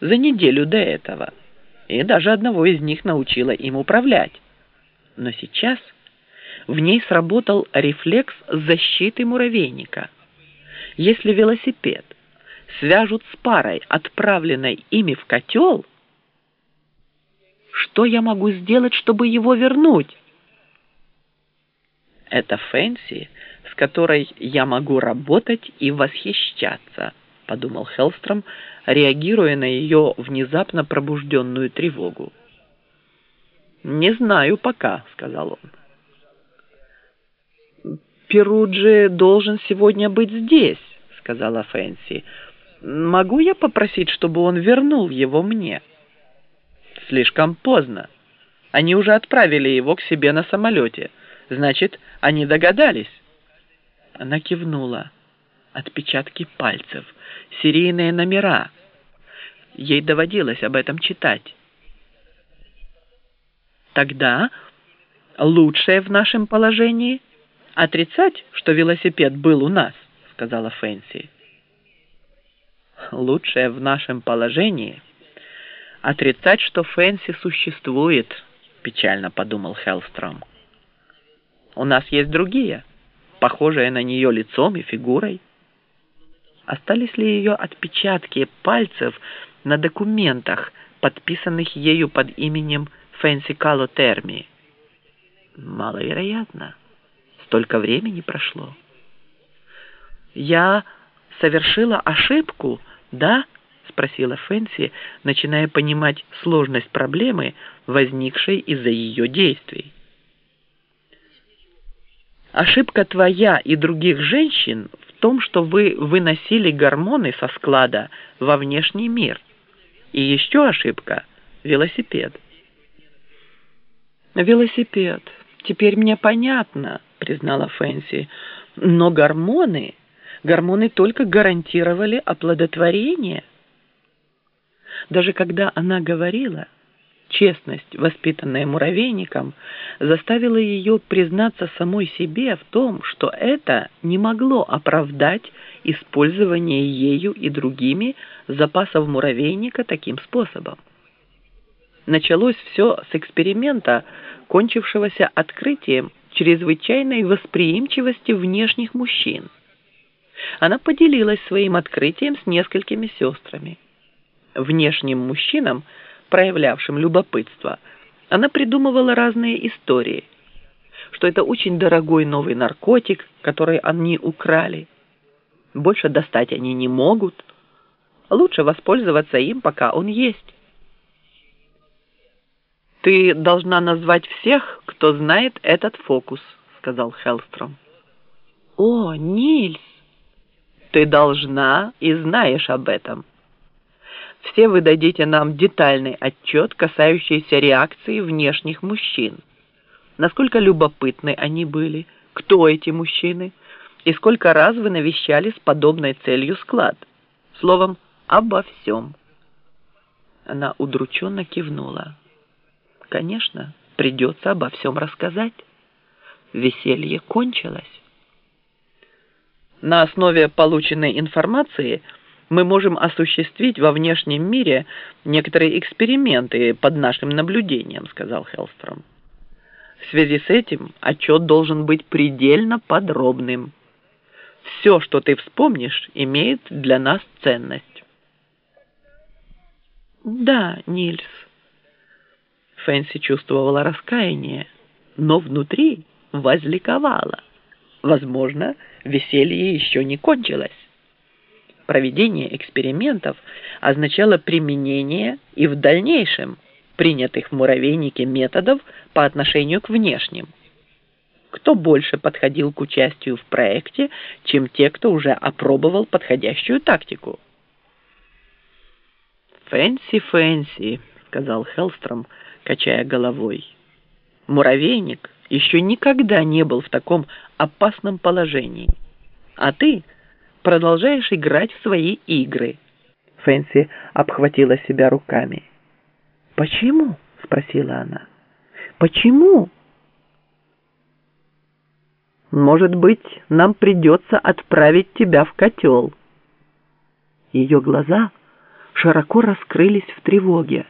за неделю до этого, и даже одного из них научила им управлять. Но сейчас в ней сработал рефлекс защиты муравейника. Если велосипед свяжут с парой, отправленной ими в котел, что я могу сделать, чтобы его вернуть? Это Фэнси, с которой я могу работать и восхищаться, подумал Хелстром, реагируя на ее внезапно пробужденную тревогу. «Не знаю пока», — сказал он. «Перуджи должен сегодня быть здесь», — сказала Фэнси. «Могу я попросить, чтобы он вернул его мне?» «Слишком поздно. Они уже отправили его к себе на самолете. Значит, они догадались». Она кивнула. Отпечатки пальцев, серийные номера. Ей доводилось об этом читать. Тогда лучшее в нашем положении отрицать, что велосипед был у нас, сказала Фэнси. Лучшее в нашем положении отрицать, что Фэнси существует, печально подумал Хеллстром. У нас есть другие, похожие на нее лицом и фигурой. Остались ли ее отпечатки пальцев на документах, подписанных ею под именем Фэнси Кало Терми? Маловероятно. Столько времени прошло. Я совершила ошибку, да? Спросила Фэнси, начиная понимать сложность проблемы, возникшей из-за ее действий. Ошибка твоя и других женщин том, что вы выносили гормоны со склада во внешний мир. И еще ошибка – велосипед. Велосипед. Теперь мне понятно, признала Фэнси. Но гормоны, гормоны только гарантировали оплодотворение. Даже когда она говорила, честность, воспитанная муравейником, заставила ее признаться самой себе в том, что это не могло оправдать использование ею и другими запасов муравейника таким способом. Началось все с эксперимента, кончившегося открытием чрезвычайной восприимчивости внешних мужчин. Она поделилась своим открытием с несколькими сестрами. Внешним мужчинам, проявлявшим любопытство, она придумывала разные истории, что это очень дорогой новый наркотик, который они украли. Больше достать они не могут. Лучше воспользоваться им, пока он есть. «Ты должна назвать всех, кто знает этот фокус», — сказал Хеллстром. «О, Нильс! Ты должна и знаешь об этом. Все вы дадите нам детальный отчет, касающийся реакции внешних мужчин. Насколько любопытны они были, кто эти мужчины, и сколько раз вы навещали с подобной целью склад. Словом, обо всем». Она удрученно кивнула. Конечно, придется обо всем рассказать. Веселье кончилось. На основе полученной информации мы можем осуществить во внешнем мире некоторые эксперименты под нашим наблюдением, сказал Хеллстром. В связи с этим отчет должен быть предельно подробным. Все, что ты вспомнишь, имеет для нас ценность. Да, Нильс. Фэнси чувствовала раскаяние, но внутри возликовала. Возможно, веселье еще не кончилось. Проведение экспериментов означало применение и в дальнейшем принятых в муравейнике методов по отношению к внешним. Кто больше подходил к участию в проекте, чем те, кто уже опробовал подходящую тактику? «Фэнси, Фэнси», — сказал Хеллстром, — качая головой. Муравейник еще никогда не был в таком опасном положении. А ты продолжаешь играть в свои игры. Фэнси обхватила себя руками. «Почему?» — спросила она. «Почему?» «Может быть, нам придется отправить тебя в котел». Ее глаза широко раскрылись в тревоге.